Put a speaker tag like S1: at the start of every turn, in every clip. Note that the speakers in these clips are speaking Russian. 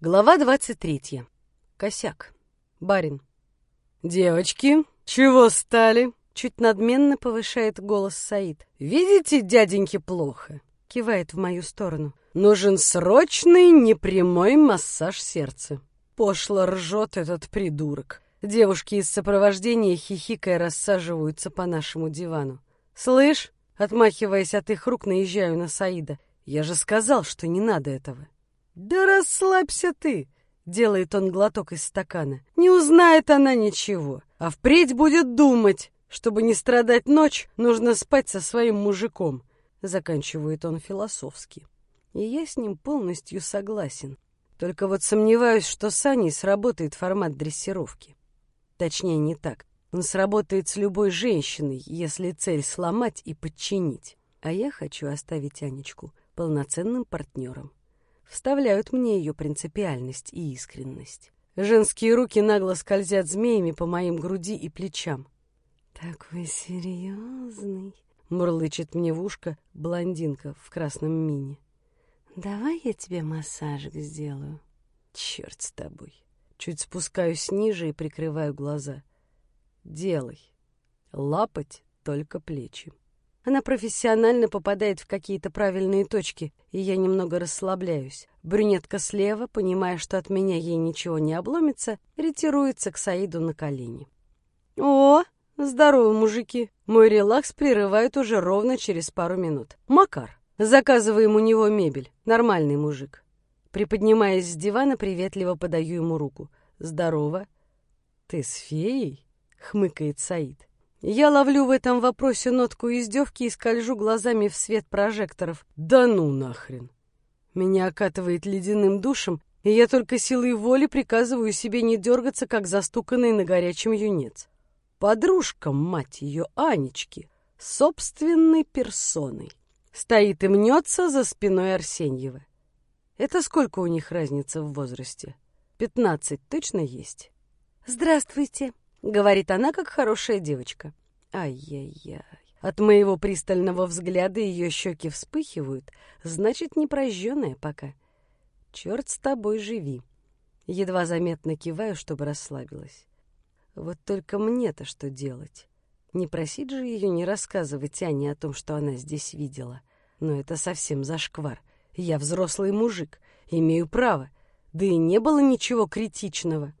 S1: Глава 23. Косяк. Барин. «Девочки, чего стали?» Чуть надменно повышает голос Саид. «Видите, дяденьке плохо?» Кивает в мою сторону. «Нужен срочный непрямой массаж сердца». Пошло ржет этот придурок. Девушки из сопровождения хихикая рассаживаются по нашему дивану. «Слышь?» Отмахиваясь от их рук, наезжаю на Саида. «Я же сказал, что не надо этого». «Да расслабься ты!» — делает он глоток из стакана. «Не узнает она ничего, а впредь будет думать. Чтобы не страдать ночь, нужно спать со своим мужиком», — заканчивает он философски. И я с ним полностью согласен. Только вот сомневаюсь, что с Аней сработает формат дрессировки. Точнее, не так. Он сработает с любой женщиной, если цель сломать и подчинить. А я хочу оставить Анечку полноценным партнером вставляют мне ее принципиальность и искренность. Женские руки нагло скользят змеями по моим груди и плечам. «Такой серьезный», — мурлычет мне в ушко блондинка в красном мини. «Давай я тебе массажик сделаю». «Черт с тобой». Чуть спускаюсь ниже и прикрываю глаза. «Делай. Лапать только плечи». Она профессионально попадает в какие-то правильные точки, и я немного расслабляюсь. Брюнетка слева, понимая, что от меня ей ничего не обломится, ретируется к Саиду на колени. «О, здорово, мужики!» Мой релакс прерывает уже ровно через пару минут. «Макар, заказываем у него мебель. Нормальный мужик». Приподнимаясь с дивана, приветливо подаю ему руку. «Здорово». «Ты с феей?» — хмыкает Саид. Я ловлю в этом вопросе нотку издевки и скольжу глазами в свет прожекторов. Да ну нахрен! Меня окатывает ледяным душем, и я только силой воли приказываю себе не дергаться, как застуканный на горячем юнец. Подружка, мать ее, Анечки, собственной персоной, стоит и мнется за спиной Арсеньева. Это сколько у них разница в возрасте? Пятнадцать точно есть? «Здравствуйте», Говорит она, как хорошая девочка. Ай-яй-яй. От моего пристального взгляда ее щеки вспыхивают, значит, не прожженная пока. Черт с тобой, живи. Едва заметно киваю, чтобы расслабилась. Вот только мне-то что делать? Не просить же ее не рассказывать Ане о том, что она здесь видела. Но это совсем зашквар. Я взрослый мужик, имею право. Да и не было ничего критичного.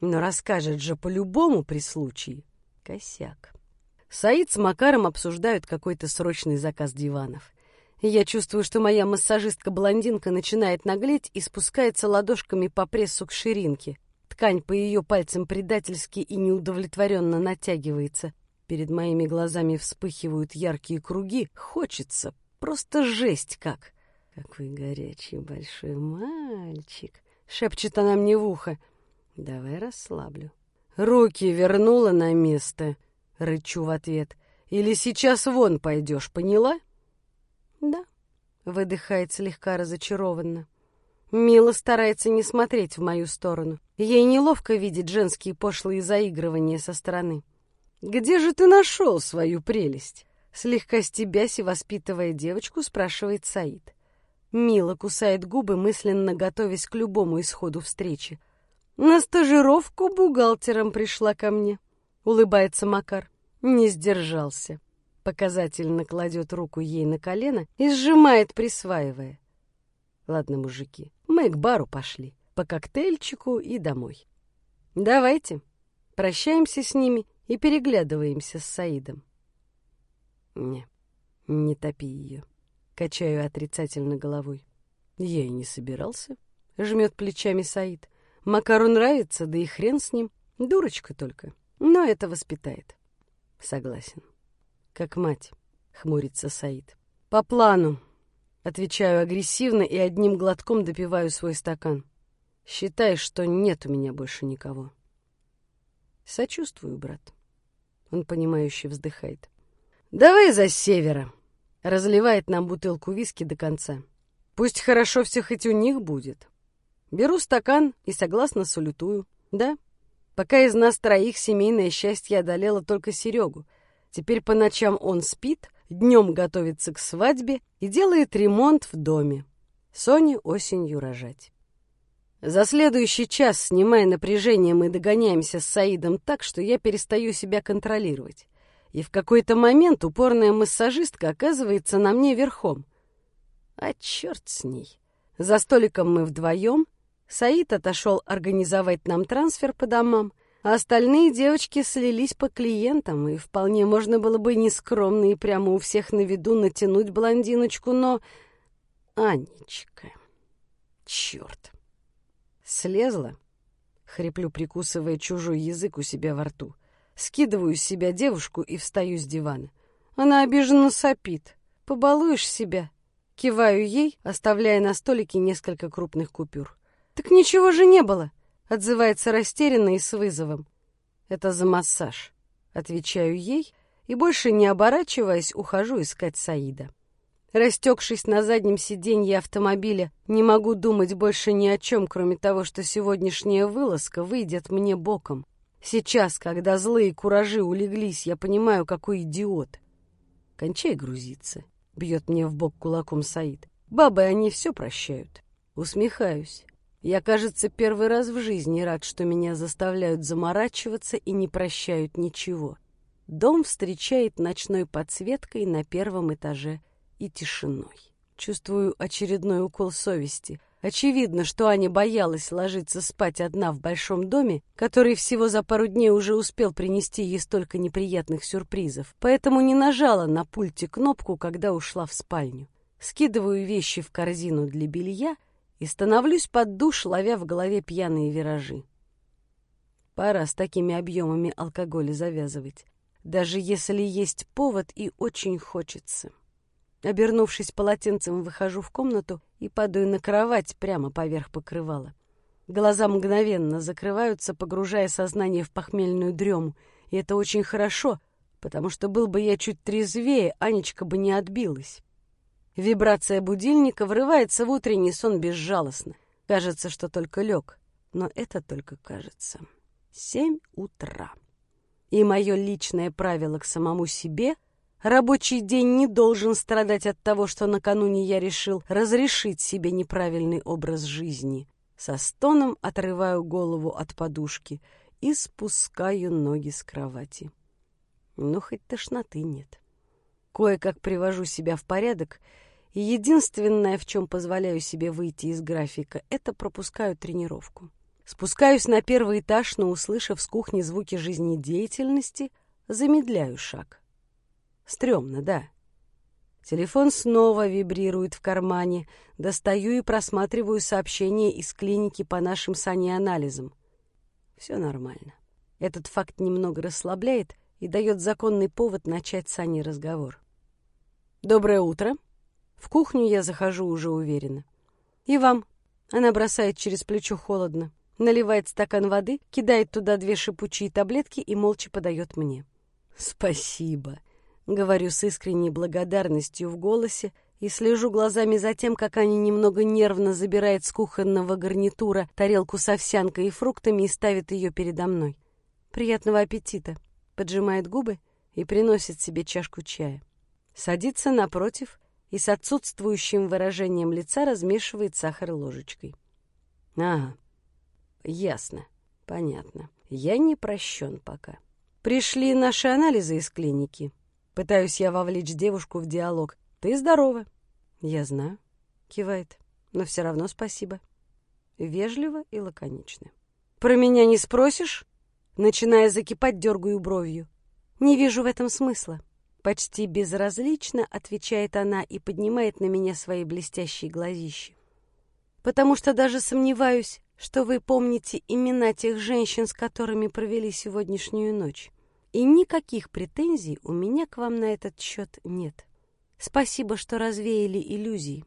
S1: Но расскажет же по-любому при случае. Косяк. Саид с Макаром обсуждают какой-то срочный заказ диванов. Я чувствую, что моя массажистка-блондинка начинает наглеть и спускается ладошками по прессу к ширинке. Ткань по ее пальцам предательски и неудовлетворенно натягивается. Перед моими глазами вспыхивают яркие круги. Хочется. Просто жесть как. «Какой горячий большой мальчик!» — шепчет она мне в ухо. Давай расслаблю. Руки вернула на место, рычу в ответ. Или сейчас вон пойдешь, поняла? Да, выдыхает слегка разочарованно. Мила старается не смотреть в мою сторону. Ей неловко видеть женские пошлые заигрывания со стороны. «Где же ты нашел свою прелесть?» Слегка стебясь и воспитывая девочку, спрашивает Саид. Мила кусает губы, мысленно готовясь к любому исходу встречи. На стажировку бухгалтером пришла ко мне. Улыбается Макар. Не сдержался. Показательно кладет руку ей на колено и сжимает, присваивая. Ладно, мужики, мы к бару пошли. По коктейльчику и домой. Давайте. Прощаемся с ними и переглядываемся с Саидом. Не, не топи ее. Качаю отрицательно головой. Я и не собирался. Жмет плечами Саид. Макару нравится, да и хрен с ним. Дурочка только. Но это воспитает. Согласен. Как мать, хмурится Саид. По плану. Отвечаю агрессивно и одним глотком допиваю свой стакан. Считай, что нет у меня больше никого. Сочувствую, брат. Он понимающе вздыхает. Давай за севера. Разливает нам бутылку виски до конца. Пусть хорошо все хоть у них будет. Беру стакан и согласно салютую. Да, пока из нас троих семейное счастье одолело только Серегу. Теперь по ночам он спит, днем готовится к свадьбе и делает ремонт в доме. Соне осенью рожать. За следующий час, снимая напряжение, мы догоняемся с Саидом так, что я перестаю себя контролировать. И в какой-то момент упорная массажистка оказывается на мне верхом. А черт с ней. За столиком мы вдвоем. Саид отошел организовать нам трансфер по домам, а остальные девочки слились по клиентам, и вполне можно было бы нескромно и прямо у всех на виду натянуть блондиночку, но... Анечка... Черт! Слезла, хриплю, прикусывая чужой язык у себя во рту. Скидываю с себя девушку и встаю с дивана. Она обиженно сопит. «Побалуешь себя?» Киваю ей, оставляя на столике несколько крупных купюр. «Так ничего же не было!» Отзывается растерянно и с вызовом. «Это за массаж». Отвечаю ей и, больше не оборачиваясь, ухожу искать Саида. Растекшись на заднем сиденье автомобиля, не могу думать больше ни о чем, кроме того, что сегодняшняя вылазка выйдет мне боком. Сейчас, когда злые куражи улеглись, я понимаю, какой идиот. Кончай грузиться, бьет мне в бок кулаком Саид. Бабы, они все прощают. Усмехаюсь. Я, кажется, первый раз в жизни рад, что меня заставляют заморачиваться и не прощают ничего. Дом встречает ночной подсветкой на первом этаже и тишиной. Чувствую очередной укол совести. Очевидно, что Аня боялась ложиться спать одна в большом доме, который всего за пару дней уже успел принести ей столько неприятных сюрпризов, поэтому не нажала на пульте кнопку, когда ушла в спальню. Скидываю вещи в корзину для белья и становлюсь под душ, ловя в голове пьяные виражи. Пора с такими объемами алкоголя завязывать, даже если есть повод и очень хочется. Обернувшись полотенцем, выхожу в комнату и падаю на кровать прямо поверх покрывала. Глаза мгновенно закрываются, погружая сознание в похмельную дрему. И это очень хорошо, потому что был бы я чуть трезвее, Анечка бы не отбилась. Вибрация будильника врывается в утренний сон безжалостно. Кажется, что только лег, но это только кажется. Семь утра. И мое личное правило к самому себе — Рабочий день не должен страдать от того, что накануне я решил разрешить себе неправильный образ жизни. Со стоном отрываю голову от подушки и спускаю ноги с кровати. Ну, хоть тошноты нет. Кое-как привожу себя в порядок, и единственное, в чем позволяю себе выйти из графика, это пропускаю тренировку. Спускаюсь на первый этаж, но, услышав с кухни звуки жизнедеятельности, замедляю шаг. Стремно, да. Телефон снова вибрирует в кармане. Достаю и просматриваю сообщения из клиники по нашим санеанализам. Все нормально. Этот факт немного расслабляет и дает законный повод начать с Аней разговор. «Доброе утро!» В кухню я захожу уже уверенно. «И вам!» Она бросает через плечо холодно, наливает стакан воды, кидает туда две шипучие таблетки и молча подает мне. «Спасибо!» Говорю с искренней благодарностью в голосе и слежу глазами за тем, как Аня немного нервно забирает с кухонного гарнитура тарелку с овсянкой и фруктами и ставит ее передо мной. «Приятного аппетита!» Поджимает губы и приносит себе чашку чая. Садится напротив и с отсутствующим выражением лица размешивает сахар ложечкой. «Ага, ясно, понятно. Я не прощен пока. Пришли наши анализы из клиники. Пытаюсь я вовлечь девушку в диалог. «Ты здорова». «Я знаю», — кивает, — «но все равно спасибо». Вежливо и лаконично. «Про меня не спросишь?» Начиная закипать, дергаю бровью. «Не вижу в этом смысла». Почти безразлично отвечает она и поднимает на меня свои блестящие глазища. «Потому что даже сомневаюсь, что вы помните имена тех женщин, с которыми провели сегодняшнюю ночь. И никаких претензий у меня к вам на этот счет нет. Спасибо, что развеяли иллюзии.